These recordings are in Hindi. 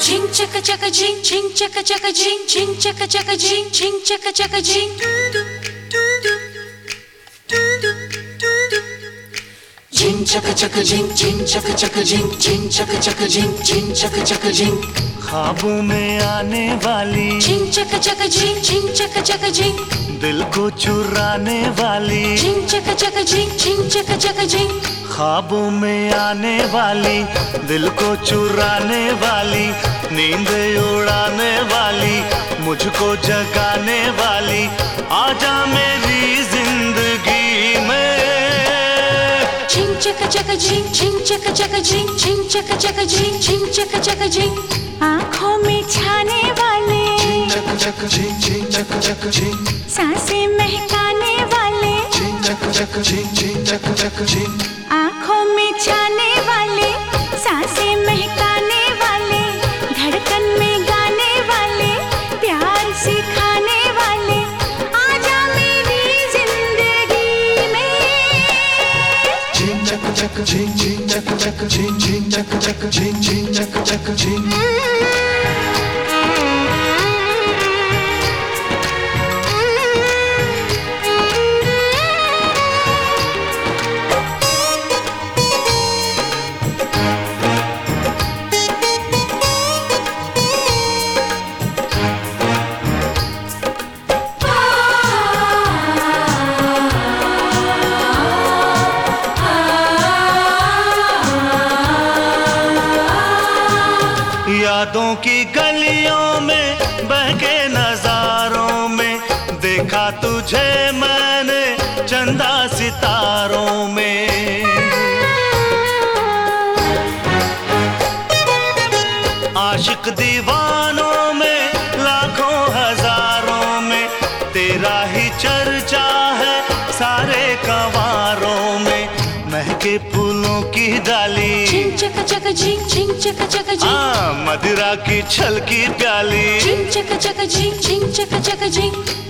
jing jing chaka chaka jing jing chaka chaka jing jing chaka chaka jing jing chaka chaka jing jing chaka chaka jing jing chaka chaka jing jing chaka chaka jing ख्वाबों में आने वाली jing chaka chaka jing jing chaka chaka jing दिल को चुराने वाली jing chaka chaka jing jing chaka chaka jing ख्वाबों में आने वाली दिल को चुराने वाली नींद उड़ाने वाली मुझको जगाने वाली आजा मेरी ज़िंदगी में। छिंग चक चक झिंग आँखों में छाने वाले। चक चक झिंग महकाने वाले। छिंग चक आँखों में छाने check check ching ching check check ching ching check check ching ching check check ching यादों की गलियों में, बहके नजारों में, देखा तुझे मैंने चंदा सितारों में। आशिक दीवानों में, लाखों हज़ारों में, तेरा ही चर्चा के फूलों की डाली। चक हाँ, मदिरा की छल की प्याली।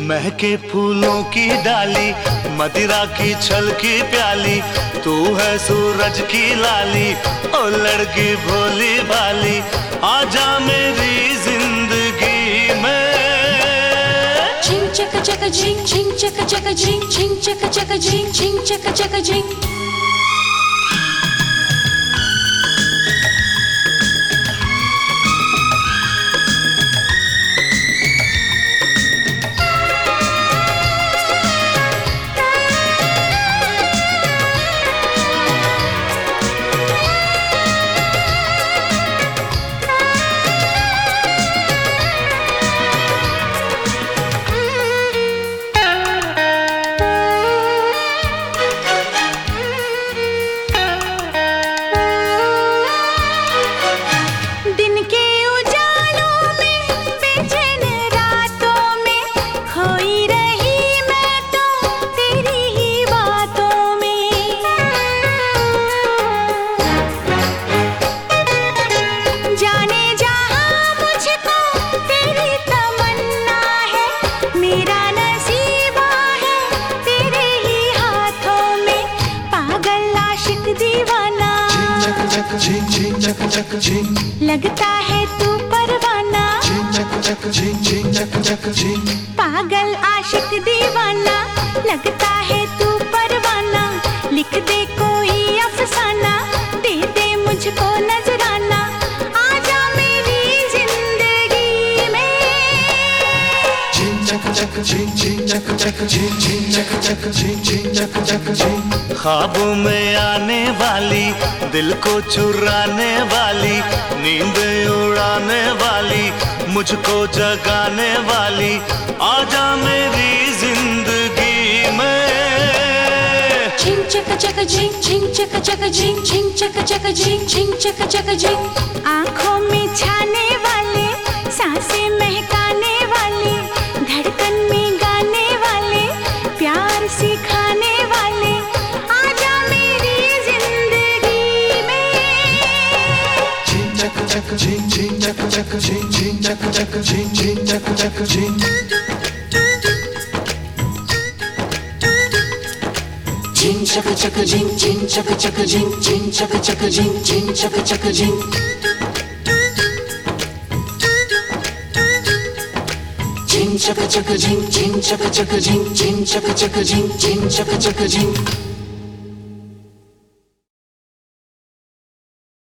महके फूलों की डाली मदिरा की छल की प्याली। तू है सूरज की लाली ओ लड़की भोली भाली। आजा मेरी ज़िंदगी में। चिंग चक चक झिंग झिंग चक चक झिंग झिंग चक चक झिंग झिंग चक चक झिंग। लगता है तू परवाना। पागल आशिक दीवाना। लगता ख्वाबों में आने वाली दिल को चुराने वाली नींद उड़ाने वाली मुझको जगाने वाली आजा मेरी ज़िंदगी में jing chaka chaka jing jing chaka chaka jing jing chaka chaka jing jing chaka chaka jing आँखों में छाने वाले साँसें महकाने chaka ching ching chaka chaka ching ching chaka chaka ching ching chaka chaka ching jing chaka chaka jing jing chaka chaka jing jing chaka chaka jing jing chaka chaka jing chaka chaka ching ching chaka chaka ching ching chaka chaka ching ching chaka chaka ching